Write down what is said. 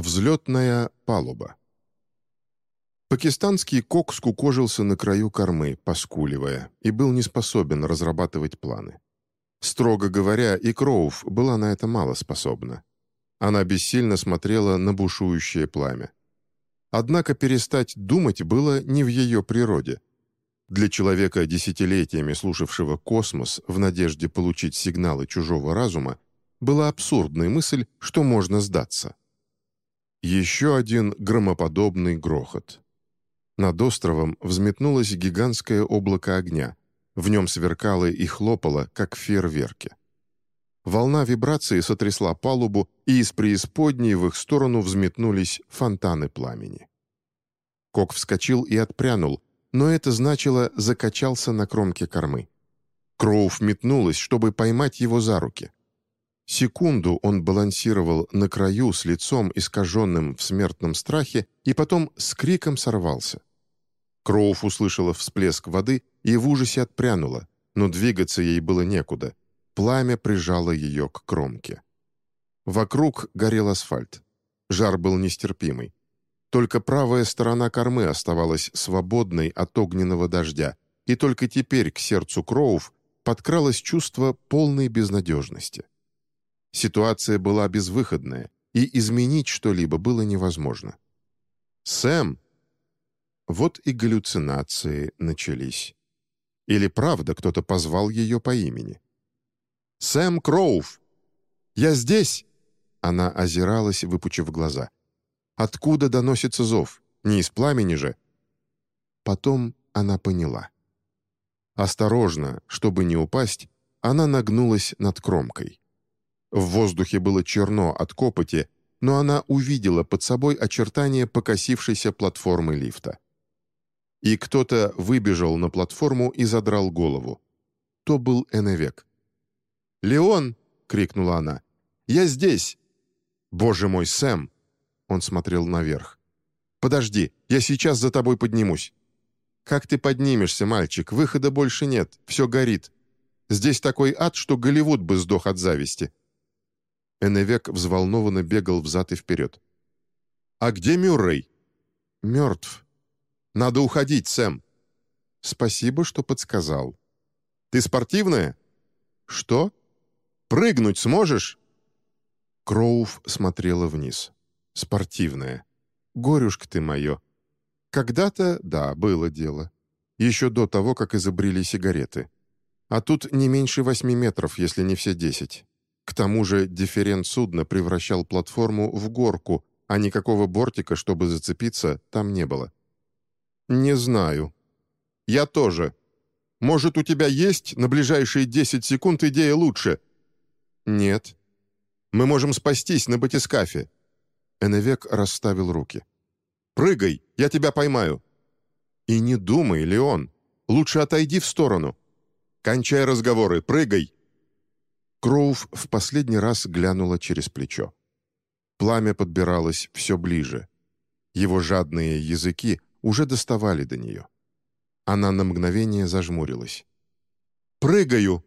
Взлетная палуба. Пакистанский кок скукожился на краю кормы, поскуливая, и был не способен разрабатывать планы. Строго говоря, и Кроув была на это мало способна. Она бессильно смотрела на бушующее пламя. Однако перестать думать было не в ее природе. Для человека, десятилетиями слушавшего космос в надежде получить сигналы чужого разума, была абсурдная мысль, что можно сдаться. Еще один громоподобный грохот. Над островом взметнулось гигантское облако огня. В нем сверкало и хлопало, как фейерверки. Волна вибрации сотрясла палубу, и из преисподней в их сторону взметнулись фонтаны пламени. Кок вскочил и отпрянул, но это значило «закачался на кромке кормы». Кроув метнулась, чтобы поймать его за руки. Секунду он балансировал на краю с лицом, искаженным в смертном страхе, и потом с криком сорвался. Кроуф услышала всплеск воды и в ужасе отпрянула, но двигаться ей было некуда. Пламя прижало ее к кромке. Вокруг горел асфальт. Жар был нестерпимый. Только правая сторона кормы оставалась свободной от огненного дождя, и только теперь к сердцу Кроув подкралось чувство полной безнадежности. Ситуация была безвыходная, и изменить что-либо было невозможно. «Сэм!» Вот и галлюцинации начались. Или правда кто-то позвал ее по имени. «Сэм Кроув! Я здесь!» Она озиралась, выпучив глаза. «Откуда доносится зов? Не из пламени же?» Потом она поняла. Осторожно, чтобы не упасть, она нагнулась над кромкой. В воздухе было черно от копоти, но она увидела под собой очертания покосившейся платформы лифта. И кто-то выбежал на платформу и задрал голову. То был Эневек. «Леон!» — крикнула она. «Я здесь!» «Боже мой, Сэм!» Он смотрел наверх. «Подожди, я сейчас за тобой поднимусь». «Как ты поднимешься, мальчик? Выхода больше нет, все горит. Здесь такой ад, что Голливуд бы сдох от зависти. Эннвек взволнованно бегал взад и вперед. «А где Мюррей?» «Мертв. Надо уходить, Сэм». «Спасибо, что подсказал». «Ты спортивная?» «Что? Прыгнуть сможешь?» Кроув смотрела вниз. «Спортивная. Горюшка ты мое. Когда-то, да, было дело. Еще до того, как изобрели сигареты. А тут не меньше восьми метров, если не все десять. К тому же дифферент судна превращал платформу в горку, а никакого бортика, чтобы зацепиться, там не было. «Не знаю». «Я тоже. Может, у тебя есть на ближайшие 10 секунд идея лучше?» «Нет». «Мы можем спастись на батискафе». Эневек расставил руки. «Прыгай, я тебя поймаю». «И не думай, Леон. Лучше отойди в сторону». «Кончай разговоры, прыгай». Кроув в последний раз глянула через плечо. Пламя подбиралось все ближе. Его жадные языки уже доставали до нее. Она на мгновение зажмурилась. «Прыгаю!»